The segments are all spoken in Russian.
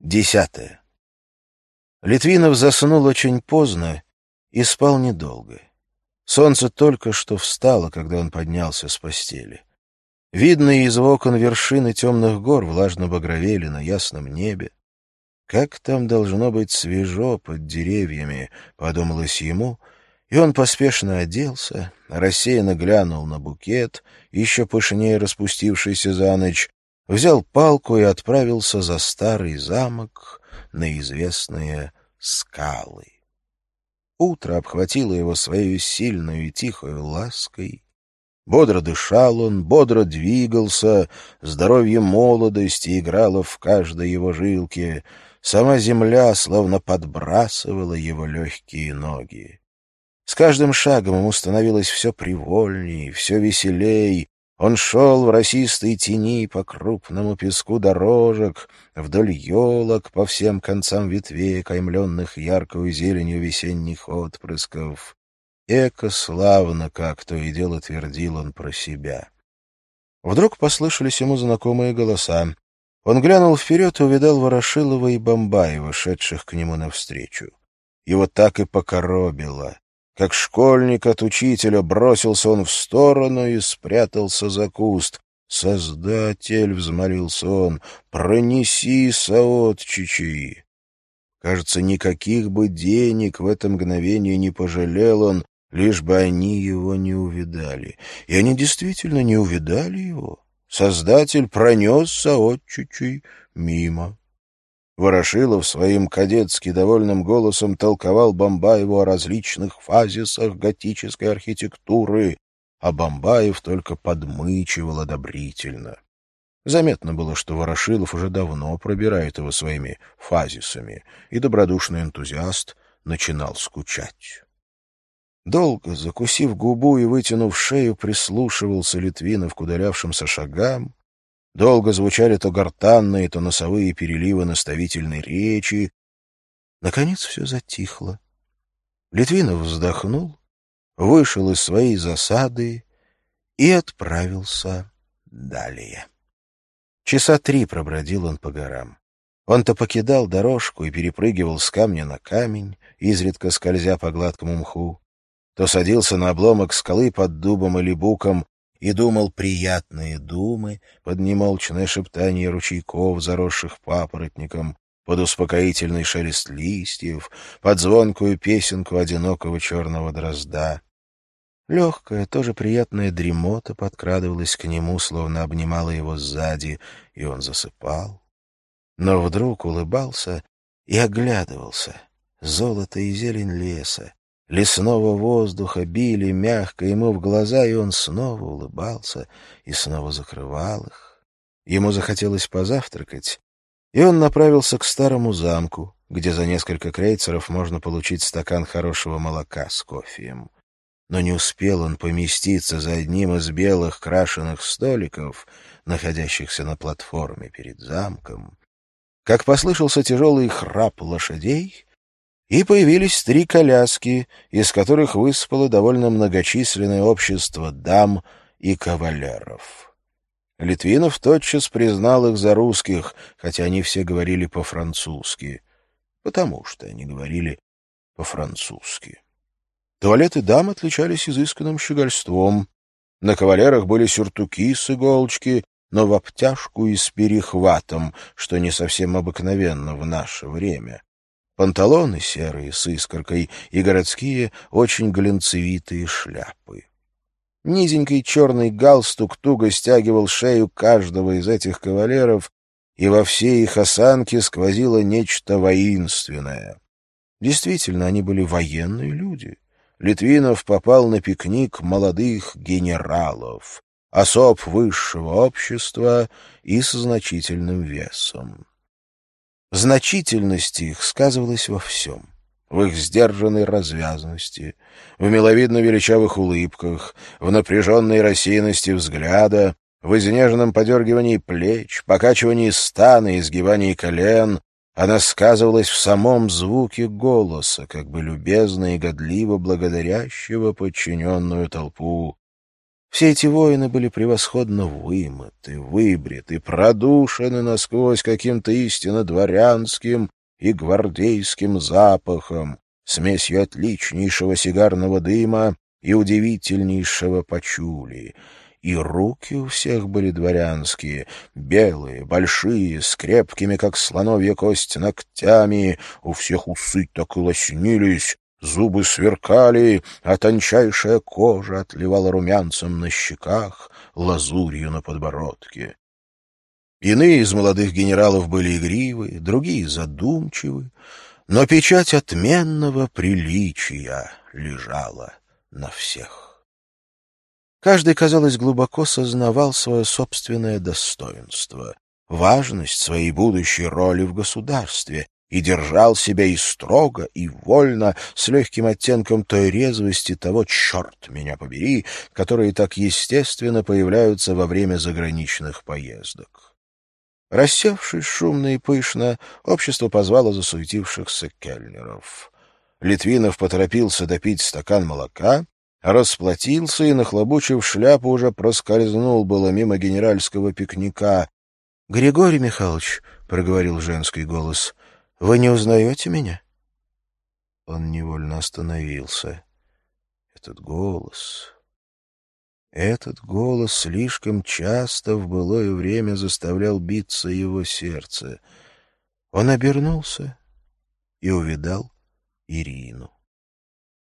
Десятое. Литвинов заснул очень поздно и спал недолго. Солнце только что встало, когда он поднялся с постели. Видные из окон вершины темных гор влажно багровели на ясном небе. «Как там должно быть свежо под деревьями», — подумалось ему, и он поспешно оделся, рассеянно глянул на букет, еще пышнее распустившийся за ночь, взял палку и отправился за старый замок на известные скалы. Утро обхватило его своей сильной и тихой лаской. Бодро дышал он, бодро двигался, здоровье молодости играло в каждой его жилке, сама земля словно подбрасывала его легкие ноги. С каждым шагом ему становилось все привольней, все веселей, он шел в росистой тени по крупному песку дорожек, вдоль елок по всем концам ветвей, каймленных яркую зеленью весенних отпрысков. Эко славно, как то и дело твердил он про себя. Вдруг послышались ему знакомые голоса. Он глянул вперед и увидал Ворошилова и Бомбаева, шедших к нему навстречу. Его так и покоробило. Как школьник от учителя бросился он в сторону и спрятался за куст. «Создатель!» — взмолился он, — «пронеси соотчичи!» Кажется, никаких бы денег в это мгновение не пожалел он, лишь бы они его не увидали. И они действительно не увидали его. Создатель пронес соотчичи мимо. Ворошилов своим кадетски довольным голосом толковал Бомбаеву о различных фазисах готической архитектуры, а Бомбаев только подмычивал одобрительно. Заметно было, что Ворошилов уже давно пробирает его своими фазисами, и добродушный энтузиаст начинал скучать. Долго, закусив губу и вытянув шею, прислушивался Литвинов к удалявшимся шагам, Долго звучали то гортанные, то носовые переливы наставительной речи. Наконец все затихло. Литвинов вздохнул, вышел из своей засады и отправился далее. Часа три пробродил он по горам. Он то покидал дорожку и перепрыгивал с камня на камень, изредка скользя по гладкому мху, то садился на обломок скалы под дубом или буком и думал приятные думы под немолчное шептание ручейков, заросших папоротником, под успокоительный шелест листьев, под звонкую песенку одинокого черного дрозда. Легкая, тоже приятная дремота подкрадывалась к нему, словно обнимала его сзади, и он засыпал. Но вдруг улыбался и оглядывался. Золото и зелень леса, лесного воздуха били мягко ему в глаза, и он снова улыбался и снова закрывал их. Ему захотелось позавтракать, и он направился к старому замку, где за несколько крейцеров можно получить стакан хорошего молока с кофеем. Но не успел он поместиться за одним из белых крашеных столиков, находящихся на платформе перед замком, как послышался тяжелый храп лошадей, и появились три коляски, из которых выспало довольно многочисленное общество дам и кавалеров. Литвинов тотчас признал их за русских, хотя они все говорили по-французски, потому что они говорили по-французски. Туалеты дам отличались изысканным щегольством. На кавалерах были сюртуки с иголочки, но в обтяжку и с перехватом, что не совсем обыкновенно в наше время панталоны серые с искоркой и городские очень глинцевитые шляпы. Низенький черный галстук туго стягивал шею каждого из этих кавалеров, и во всей их осанке сквозило нечто воинственное. Действительно, они были военные люди. Литвинов попал на пикник молодых генералов, особ высшего общества и с значительным весом. Значительность их сказывалась во всем. В их сдержанной развязности, в миловидно величавых улыбках, в напряженной рассеянности взгляда, в изнеженном подергивании плеч, покачивании стана изгибании колен, она сказывалась в самом звуке голоса, как бы любезно и годливо благодарящего подчиненную толпу. Все эти воины были превосходно вымыты, выбриты, продушены насквозь каким-то истинно дворянским и гвардейским запахом, смесью отличнейшего сигарного дыма и удивительнейшего пачули. И руки у всех были дворянские, белые, большие, с крепкими, как слоновья кость, ногтями, у всех усы так и лоснились, Зубы сверкали, а тончайшая кожа отливала румянцем на щеках, лазурью на подбородке. Иные из молодых генералов были игривы, другие задумчивы, но печать отменного приличия лежала на всех. Каждый, казалось, глубоко сознавал свое собственное достоинство, важность своей будущей роли в государстве и держал себя и строго, и вольно, с легким оттенком той резвости того, черт меня побери, которые так естественно появляются во время заграничных поездок. Рассевшись шумно и пышно, общество позвало засуетившихся кельнеров. Литвинов поторопился допить стакан молока, расплатился и, нахлобучив шляпу, уже проскользнул было мимо генеральского пикника. — Григорий Михайлович, — проговорил женский голос, — вы не узнаете меня? Он невольно остановился. Этот голос... Этот голос слишком часто в былое время заставлял биться его сердце. Он обернулся и увидал Ирину.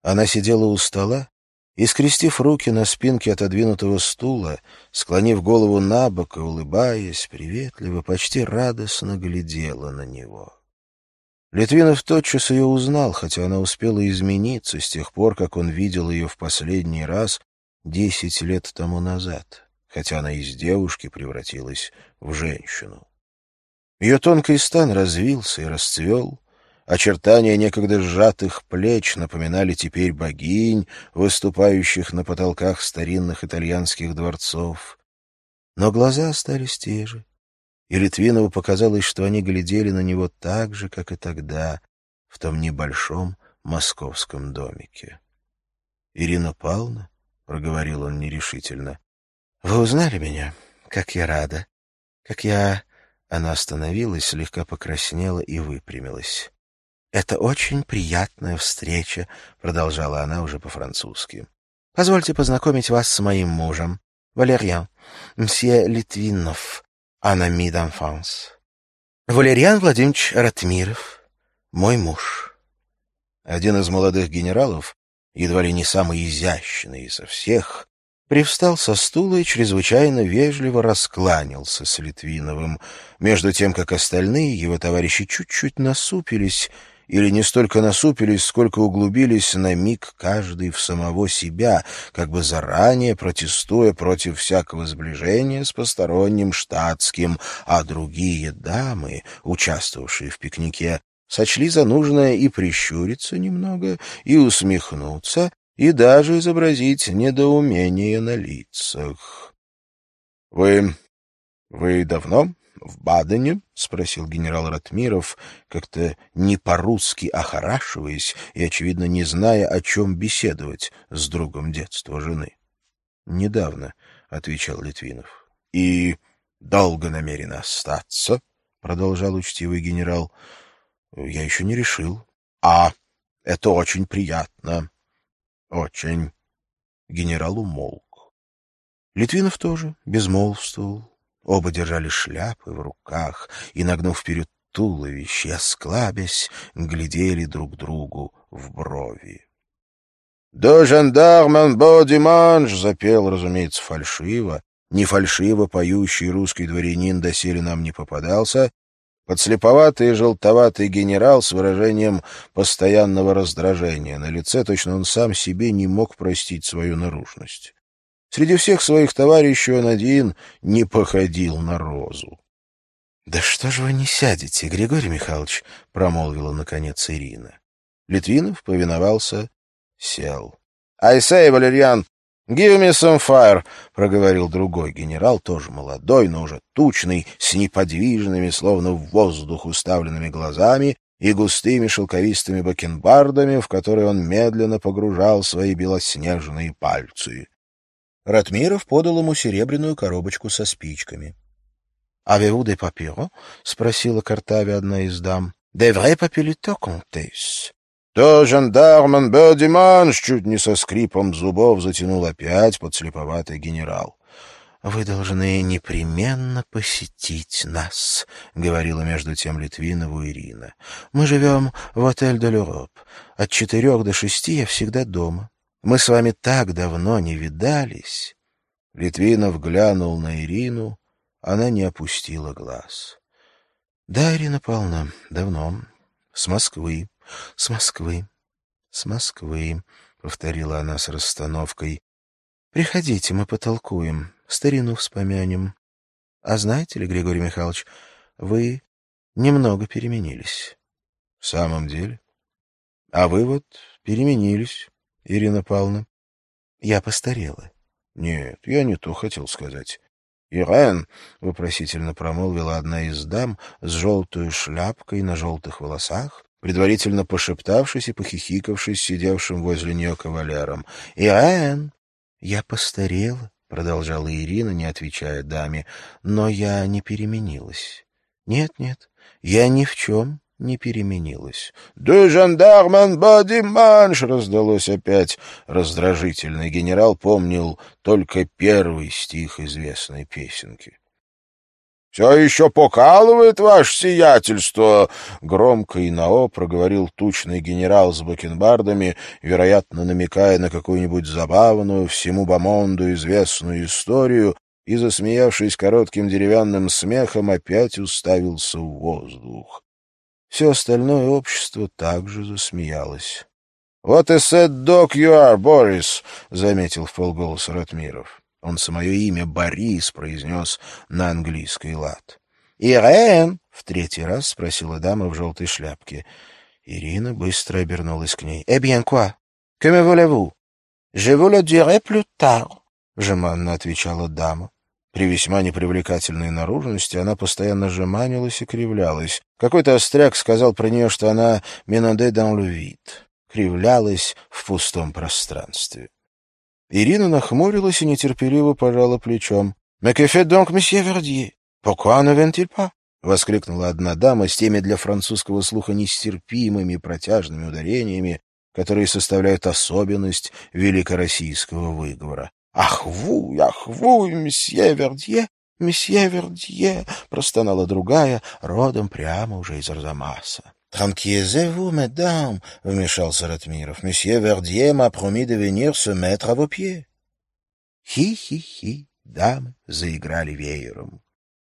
Она сидела у стола и, скрестив руки на спинке отодвинутого стула, склонив голову на бок и улыбаясь, приветливо, почти радостно глядела на него. Литвинов тотчас ее узнал, хотя она успела измениться с тех пор, как он видел ее в последний раз десять лет тому назад, хотя она из девушки превратилась в женщину. Ее тонкий стан развился и расцвел, очертания некогда сжатых плеч напоминали теперь богинь, выступающих на потолках старинных итальянских дворцов. Но глаза остались те же, и Литвинову показалось, что они глядели на него так же, как и тогда, в том небольшом московском домике. — Ирина Павловна, — проговорил он нерешительно, — вы узнали меня? Как я рада! Как я... Она остановилась, слегка покраснела и выпрямилась. — Это очень приятная встреча, — продолжала она уже по-французски. — Позвольте познакомить вас с моим мужем, Валерьян, мсье Литвинов, Анами d'enfance. Валериан Владимирович Ратмиров, мой муж. Один из молодых генералов, едва ли не самый изящный из всех, привстал со стула и чрезвычайно вежливо раскланялся с Литвиновым, между тем, как остальные его товарищи чуть-чуть насупились или не столько насупились, сколько углубились на миг каждый в самого себя, как бы заранее протестуя против всякого сближения с посторонним штатским, а другие дамы, участвовавшие в пикнике, сочли за нужное и прищуриться немного, и усмехнуться, и даже изобразить недоумение на лицах. — Вы... вы давно в Бадене? — спросил генерал Ратмиров, как-то не по-русски охорашиваясь и, очевидно, не зная, о чем беседовать с другом детства жены. — Недавно, — отвечал Литвинов. — И долго намерен остаться? — продолжал учтивый генерал. — Я еще не решил. — А, это очень приятно. — Очень. Генерал умолк. Литвинов тоже безмолвствовал. Оба держали шляпы в руках и, нагнув вперед туловище, осклабясь, глядели друг другу в брови. «До жандармен бо диманш!» — запел, разумеется, фальшиво. Не фальшиво поющий русский дворянин доселе нам не попадался. Подслеповатый и желтоватый генерал с выражением постоянного раздражения. На лице точно он сам себе не мог простить свою наружность. Среди всех своих товарищей он один не походил на розу. — Да что же вы не сядете, Григорий Михайлович? — промолвила, наконец, Ирина. Литвинов повиновался, сел. — I say, Валерьян, give me some fire, — проговорил другой генерал, тоже молодой, но уже тучный, с неподвижными, словно в воздух уставленными глазами и густыми шелковистыми бакенбардами, в которые он медленно погружал свои белоснежные пальцы. Ратмиров подал ему серебряную коробочку со спичками. — «Avez-vous des papillons?» — спросила Картаве одна из дам. «Des vrais papillons, comtesse?» То жандарман Бёдиманш чуть не со скрипом зубов затянул опять подслеповатый генерал. «Вы должны непременно посетить нас», — говорила между тем Литвинову Ирина. «Мы живем в отель l'Europe. От четырех до шести я всегда дома. Мы с вами так давно не видались». Литвинов глянул на Ирину, она не опустила глаз. «Да, Ирина Павловна, давно. С Москвы, с Москвы, с Москвы», — повторила она с расстановкой. «Приходите, мы потолкуем, старину вспомянем. А знаете ли, Григорий Михайлович, вы немного переменились». «В самом деле? А вы вот переменились, Ирина Павловна». «Я постарела». «Нет, я не то хотел сказать». «Ирен!» — вопросительно промолвила одна из дам с желтой шляпкой на желтых волосах, предварительно пошептавшись и похихикавшись сидевшим возле нее кавалером. «Ирен!» «Я постарела», — продолжала Ирина, не отвечая даме, — «но я не переменилась. Нет-нет, я ни в чем не переменилась. «Ду жандарман бодиманш!» — раздалось опять. Раздражительный генерал помнил только первый стих известной песенки. «Все еще покалывает ваше сиятельство!» — громко и нао проговорил тучный генерал с бакенбардами, вероятно, намекая на какую-нибудь забавную, всему Бамонду известную историю, и, засмеявшись коротким деревянным смехом, опять уставился в воздух. Все остальное общество также засмеялось. «What a sad dog you are, Борис!» — заметил в полголоса Ратмиров. Он самое имя Борис произнес на английский лад. «Ирен!» — в третий раз спросила дама в желтой шляпке. Ирина быстро обернулась к ней. «Eh bien quoi? Que me voulez-vous? Je vous le dirai plus tard», — жеманно отвечала дама. При весьма непривлекательной наружности она постоянно жеманилась и кривлялась. Какой-то остряк сказал про нее, что она «менаде le vide», кривлялась в пустом пространстве. Ирина нахмурилась и нетерпеливо пожала плечом. «Mais que fait donc месье Вердье? Pourquoi ne vient-il pas?» — воскликнула одна дама с теми для французского слуха нестерпимыми протяжными ударениями, которые составляют особенность великороссийского выговора. «Ах вы, ах вы, месье Вердье, месье Вердье!» — простонала другая, родом прямо уже из Арзамаса. «Tranquillisez-vous, mesdames», — вмешался Ратмиров. «Месье Вердье m'a promis de venir se mettre à vos pieds». Хи-хи-хи, дамы заиграли веером.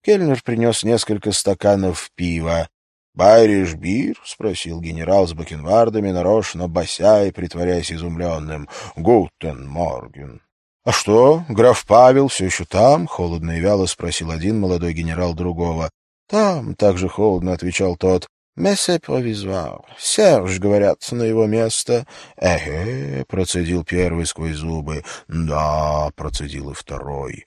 Кельнер принес несколько стаканов пива. «Байриш бир?» — спросил генерал с бакенбардами, нарочно бося и притворяясь изумленным. «Гутен морген». «А что, граф Павел все еще там?» — холодно и вяло спросил один молодой генерал другого. «Там», — также холодно отвечал тот. «Мессе провизуар. Серж, говорят, на его место». «Эге», — процедил первый сквозь зубы. «Да», — процедил и второй.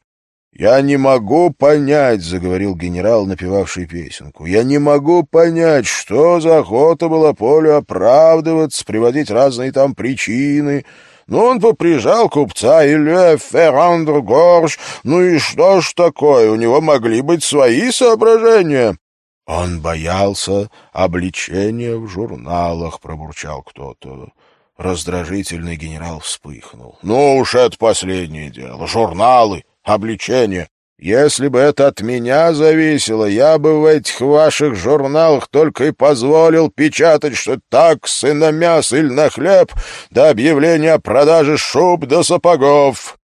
«Я не могу понять», — заговорил генерал, напевавший песенку, «я не могу понять, что за охота была Полю оправдываться, приводить разные там причины». Ну, он поприжал купца Иле Феррандр Горш. Ну и что ж такое, у него могли быть свои соображения. Он боялся обличения в журналах, пробурчал кто-то. Раздражительный генерал вспыхнул. Ну уж это последнее дело. Журналы, обличения. Если бы это от меня зависело, я бы в этих ваших журналах только и позволил печатать, что таксы на мясо или на хлеб до объявления о продаже шуб до сапогов.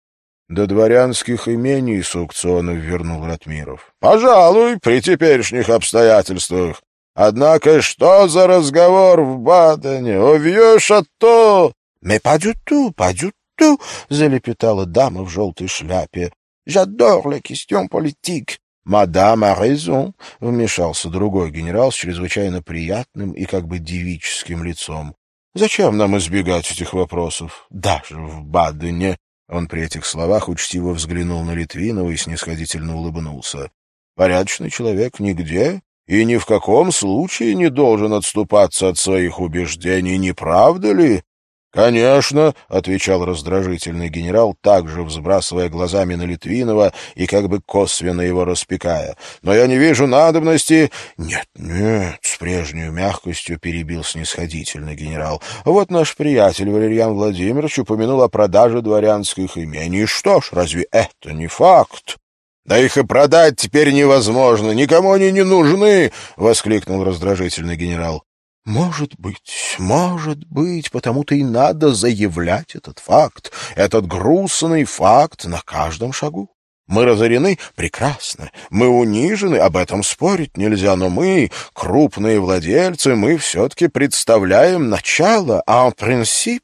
До дворянских имений с аукционов вернул Ратмиров. Пожалуй, при теперешних обстоятельствах. Однако что за разговор в Бадене? Увьешь то... — Mais pas du tout, pas du tout, — залепетала дама в желтой шляпе. — J'adore les questions politiques. — Мадам а raison, — вмешался другой генерал с чрезвычайно приятным и как бы девическим лицом. — Зачем нам избегать этих вопросов? Даже в Бадене. Он при этих словах учтиво взглянул на Литвинова и снисходительно улыбнулся. «Порядочный человек нигде и ни в каком случае не должен отступаться от своих убеждений, не правда ли?» «Конечно», — отвечал раздражительный генерал, также взбрасывая глазами на Литвинова и как бы косвенно его распекая. «Но я не вижу надобности...» «Нет, нет», — с прежней мягкостью перебил снисходительный генерал. «Вот наш приятель Валерьян Владимирович упомянул о продаже дворянских имений. Что ж, разве это не факт?» «Да их и продать теперь невозможно, никому они не нужны!» — воскликнул раздражительный генерал. Может быть, может быть, потому-то и надо заявлять этот факт, этот грустный факт на каждом шагу. Мы разорены? Прекрасно. Мы унижены? Об этом спорить нельзя. Но мы, крупные владельцы, мы все-таки представляем начало. А принцип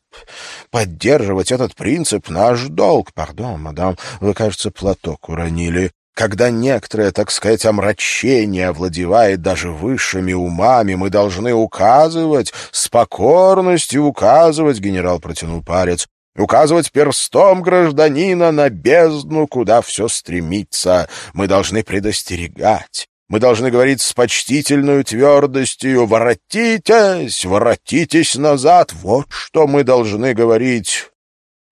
поддерживать этот принцип — наш долг. Пардон, мадам, вы, кажется, платок уронили когда некоторое, так сказать, омрачение овладевает даже высшими умами, мы должны указывать, с покорностью указывать, генерал протянул палец, указывать перстом гражданина на бездну, куда все стремится. Мы должны предостерегать. Мы должны говорить с почтительной твердостью «Воротитесь! Воротитесь назад!» Вот что мы должны говорить.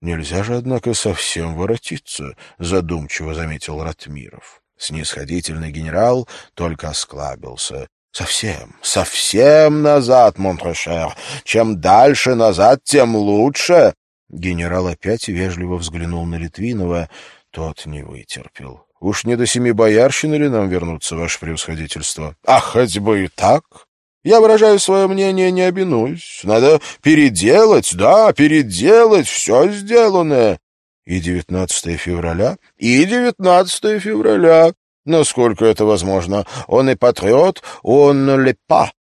Нельзя же, однако, совсем воротиться, — задумчиво заметил Ратмиров. Снисходительный генерал только осклабился. Совсем, совсем назад, Монтрешер. Чем дальше назад, тем лучше. Генерал опять вежливо взглянул на Литвинова. Тот не вытерпел. Уж не до семи боярщины ли нам вернуться, ваше превосходительство? А хоть бы и так. Я выражаю свое мнение, не обинусь. Надо переделать, да, переделать все сделанное. И 19 февраля, и 19 февраля. Насколько это возможно? Он и патриот, он лепа.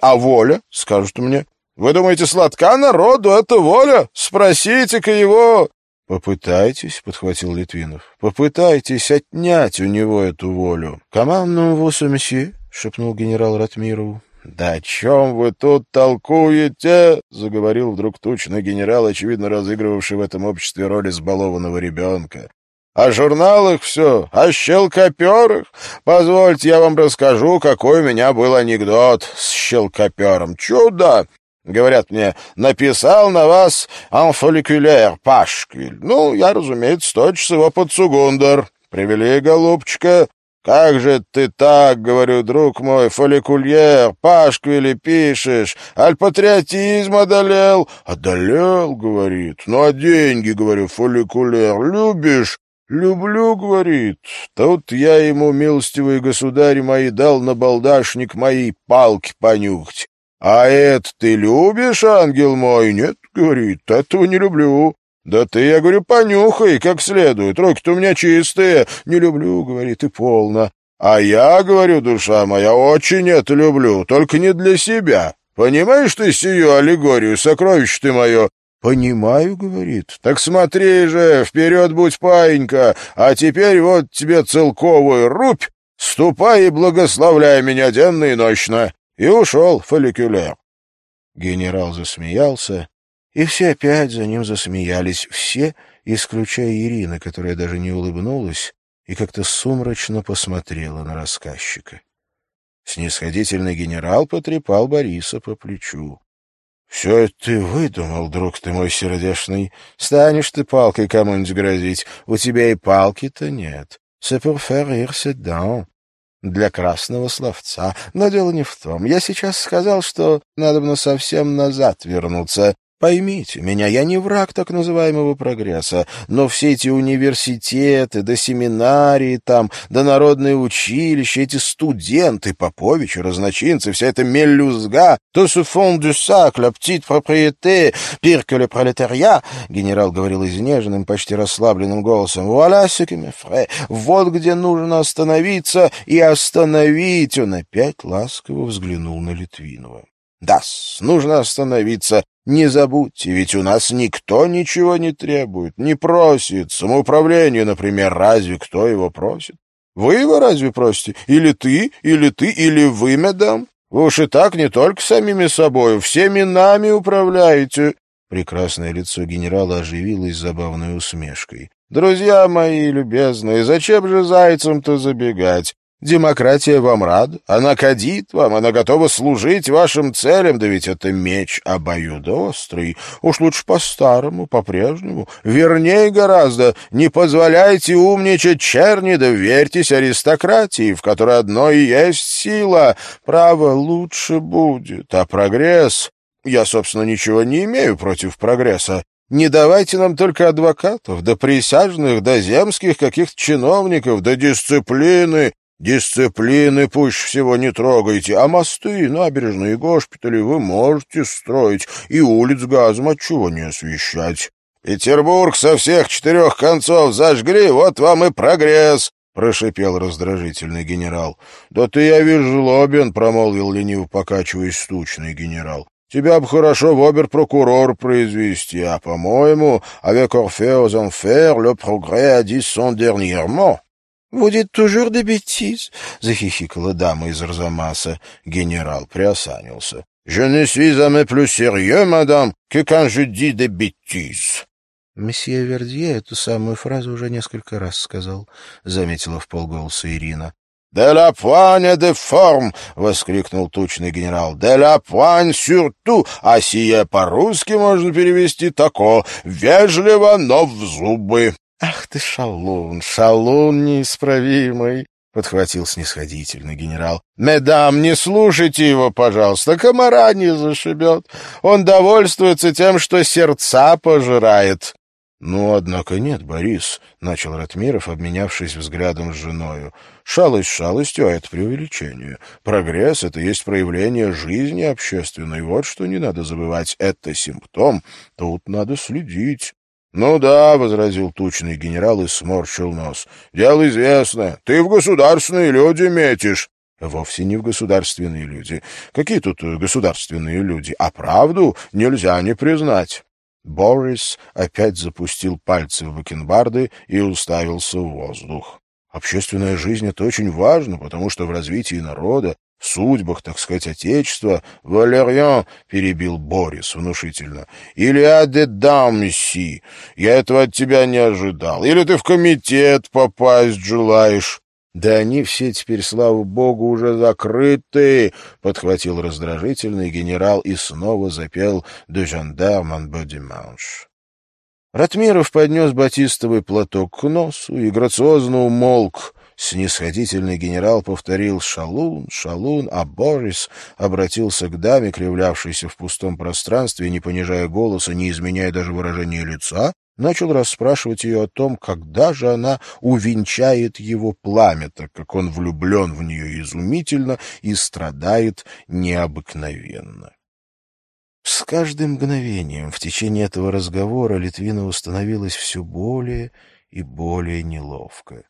А воля, скажут мне. Вы думаете, сладка народу это воля? Спросите-ка его. «Попытайтесь», — подхватил Литвинов, — «попытайтесь отнять у него эту волю». «Командному вусу, месье», — шепнул генерал Ратмирову. «Да о чем вы тут толкуете?» — заговорил вдруг тучный генерал, очевидно разыгрывавший в этом обществе роль избалованного ребенка. «О журналах все, о щелкоперах. Позвольте, я вам расскажу, какой у меня был анекдот с щелкопером. Чудо! Говорят мне, написал на вас анфоликуляр Пашквиль. Ну, я, разумеется, тотчас его под Сугундер. Привели голубчика, «Как же ты так, — говорю, друг мой, фоликульер, пашквили пишешь, аль патриотизм одолел?» «Одолел, — говорит, — ну а деньги, — говорю, — фоликулер, любишь?» «Люблю, — говорит. Тут я ему, милостивые государи мои, дал на балдашник мои палки понюхать. А это ты любишь, ангел мой? Нет, — говорит, — этого не люблю. «Да ты, я говорю, понюхай как следует, руки-то у меня чистые». «Не люблю», — говорит, — «и полно». «А я, — говорю, душа моя, — очень это люблю, только не для себя. Понимаешь ты сию аллегорию, сокровище ты мое?» «Понимаю», — говорит. «Так смотри же, вперед будь, паинька, а теперь вот тебе целковую рубь, ступай и благословляй меня денно и ночно». И ушел фолликулер. Генерал засмеялся, и все опять за ним засмеялись, все, исключая Ирины, которая даже не улыбнулась и как-то сумрачно посмотрела на рассказчика. Снисходительный генерал потрепал Бориса по плечу. — Все это ты выдумал, друг ты мой сердешный. Станешь ты палкой кому-нибудь грозить. У тебя и палки-то нет. C'est pour faire rire dame. Для красного словца. Но дело не в том. Я сейчас сказал, что надо бы совсем назад вернуться. Поймите меня, я не враг так называемого прогресса, но все эти университеты, да семинарии там, да народные училища, эти студенты, поповичи, разночинцы, вся эта мелюзга, то se fond du sac, la petite propriété, pire que генерал говорил изнеженным, почти расслабленным голосом, voilà ce вот где нужно остановиться и остановить. Он опять ласково взглянул на Литвинова. Да, нужно остановиться. Не забудьте, ведь у нас никто ничего не требует, не просит. Самоуправление, например, разве кто его просит? Вы его разве просите? Или ты, или ты, или вы, мадам? Вы уж и так не только самими собой, всеми нами управляете. Прекрасное лицо генерала оживилось забавной усмешкой. «Друзья мои любезные, зачем же зайцам-то забегать? Демократия вам рада, она кадит вам, она готова служить вашим целям, да ведь это меч обоюдоострый. Уж лучше по-старому, по-прежнему. Вернее гораздо, не позволяйте умничать черни, да верьтесь аристократии, в которой одно и есть сила. Право лучше будет, а прогресс... Я, собственно, ничего не имею против прогресса. Не давайте нам только адвокатов, да присяжных, да земских каких-то чиновников, да дисциплины, Дисциплины пусть всего не трогайте, а мосты, набережные, госпитали вы можете строить, и улиц газом отчего не освещать. Петербург со всех четырех концов зажгли, вот вам и прогресс, — прошипел раздражительный генерал. — Да ты, я вижу, злобен, — промолвил лениво покачиваясь стучный генерал. — Тебя бы хорошо в обер-прокурор произвести, а, по-моему, avec Orphée aux enfers, le progrès a dit son dernièrement. «Будет toujours de bêtises», — захихикала дама из Арзамаса. Генерал приосанился. «Je ne suis jamais plus sérieux, madame, que quand je dis des bêtises». «Месье Вердье эту самую фразу уже несколько раз сказал», — заметила в полголоса Ирина. «De la poigne de forme!» — воскликнул тучный генерал. «De la poigne surtout!» А сие по-русски можно перевести тако «вежливо, но в зубы». «Ах ты, шалун, шалун неисправимый!» — подхватил снисходительный генерал. «Медам, не слушайте его, пожалуйста, комара не зашибет. Он довольствуется тем, что сердца пожирает». «Ну, однако нет, Борис», — начал Ратмиров, обменявшись взглядом с женою. «Шалость шалостью, а это преувеличение. Прогресс — это есть проявление жизни общественной. Вот что не надо забывать. Это симптом. Тут надо следить. «Ну да», — возразил тучный генерал и сморщил нос. «Дело известное. Ты в государственные люди метишь». Вовсе не в государственные люди. Какие тут государственные люди? А правду нельзя не признать. Борис опять запустил пальцы в бакенбарды и уставился в воздух. Общественная жизнь — это очень важно, потому что в развитии народа судьбах, так сказать, Отечества, Валериан, — перебил Борис внушительно, — или аде дамси, я этого от тебя не ожидал, или ты в комитет попасть желаешь. «Да они все теперь, слава богу, уже закрыты!» — подхватил раздражительный генерал и снова запел «De gendarme en beau dimanche». Ратмиров поднес батистовый платок к носу и грациозно умолк, Снисходительный генерал повторил «Шалун, шалун», а Борис обратился к даме, кривлявшейся в пустом пространстве, не понижая голоса, не изменяя даже выражения лица, начал расспрашивать ее о том, когда же она увенчает его пламя, так как он влюблен в нее изумительно и страдает необыкновенно. С каждым мгновением в течение этого разговора Литвина становилась все более и более неловко.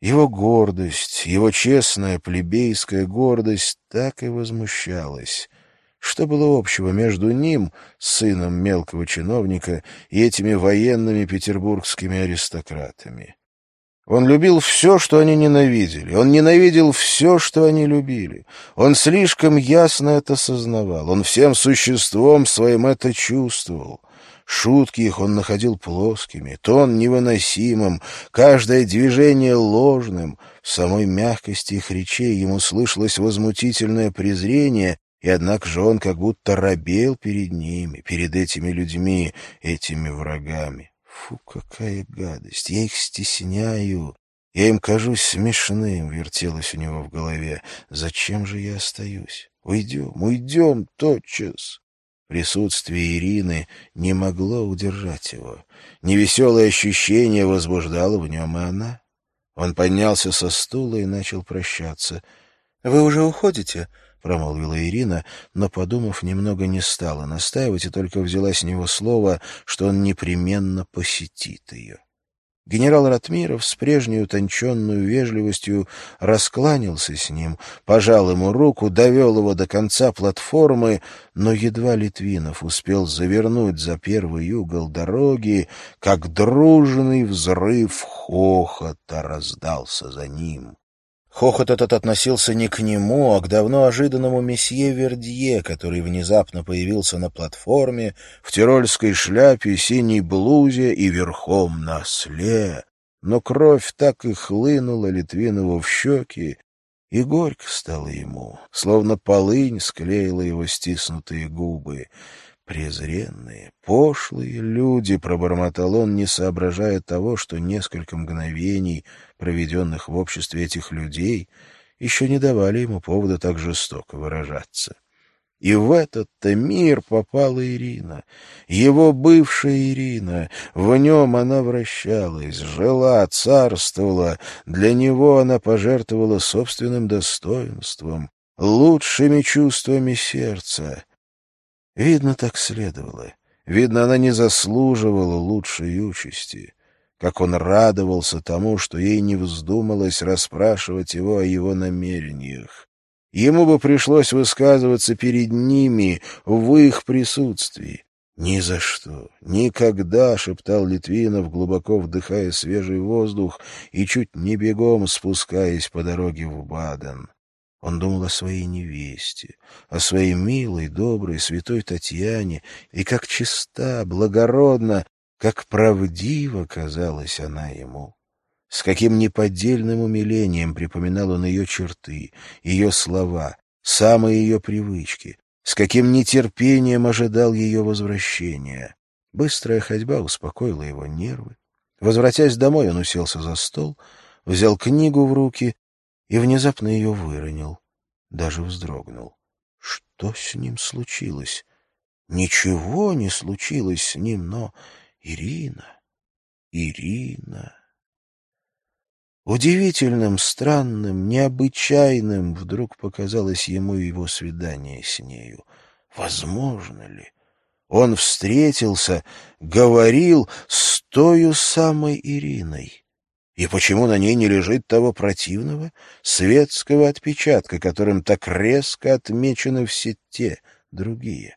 Его гордость, его честная плебейская гордость так и возмущалась. Что было общего между ним, сыном мелкого чиновника, и этими военными петербургскими аристократами? Он любил все, что они ненавидели. Он ненавидел все, что они любили. Он слишком ясно это сознавал. Он всем существом своим это чувствовал. Шутки их он находил плоскими, тон невыносимым, каждое движение ложным. В самой мягкости их речей ему слышалось возмутительное презрение, и однако же он как будто робел перед ними, перед этими людьми, этими врагами. Фу, какая гадость! Я их стесняю. Я им кажусь смешным, вертелось у него в голове. Зачем же я остаюсь? Уйдем, уйдем тотчас. Присутствие Ирины не могло удержать его. Невеселое ощущение возбуждало в нем и она. Он поднялся со стула и начал прощаться. — Вы уже уходите? — промолвила Ирина, но, подумав, немного не стала настаивать и только взяла с него слово, что он непременно посетит ее. Генерал Ратмиров с прежней утонченной вежливостью раскланялся с ним, пожал ему руку, довел его до конца платформы, но едва Литвинов успел завернуть за первый угол дороги, как дружный взрыв хохота раздался за ним. Хохот этот относился не к нему, а к давно ожиданному месье Вердье, который внезапно появился на платформе в тирольской шляпе, синей блузе и верхом на осле. Но кровь так и хлынула Литвинову в щеки, И горько стало ему, словно полынь склеила его стиснутые губы. Презренные, пошлые люди, пробормотал он, не соображая того, что несколько мгновений, проведенных в обществе этих людей, еще не давали ему повода так жестоко выражаться. И в этот-то мир попала Ирина, его бывшая Ирина. В нем она вращалась, жила, царствовала. Для него она пожертвовала собственным достоинством, лучшими чувствами сердца. Видно, так следовало. Видно, она не заслуживала лучшей участи. Как он радовался тому, что ей не вздумалось расспрашивать его о его намерениях. Ему бы пришлось высказываться перед ними в их присутствии. «Ни за что, никогда!» — шептал Литвинов, глубоко вдыхая свежий воздух и чуть не бегом спускаясь по дороге в Баден. Он думал о своей невесте, о своей милой, доброй, святой Татьяне, и как чиста, благородна, как правдиво казалась она ему. С каким неподдельным умилением припоминал он ее черты, ее слова, самые ее привычки, с каким нетерпением ожидал ее возвращения. Быстрая ходьба успокоила его нервы. Возвратясь домой, он уселся за стол, взял книгу в руки и внезапно ее выронил, даже вздрогнул. Что с ним случилось? Ничего не случилось с ним, но Ирина, Ирина... Удивительным, странным, необычайным вдруг показалось ему его свидание с нею. Возможно ли? Он встретился, говорил с тою самой Ириной. И почему на ней не лежит того противного, светского отпечатка, которым так резко отмечены все те другие?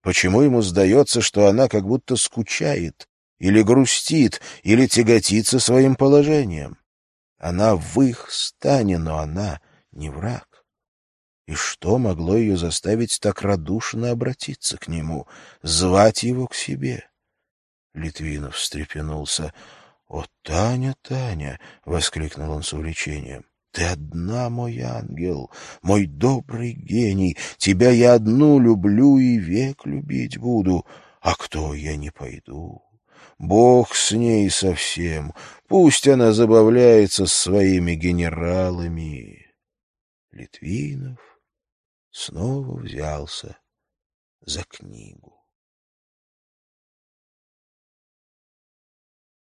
Почему ему сдается, что она как будто скучает, или грустит, или тяготится своим положением? Она в их стане, но она не враг. И что могло ее заставить так радушно обратиться к нему, звать его к себе? Литвинов встрепенулся. — О, Таня, Таня! — воскликнул он с увлечением. — Ты одна, мой ангел, мой добрый гений. Тебя я одну люблю и век любить буду. А кто я не пойду? Бог с ней совсем. Пусть она забавляется своими генералами. Литвинов снова взялся за книгу.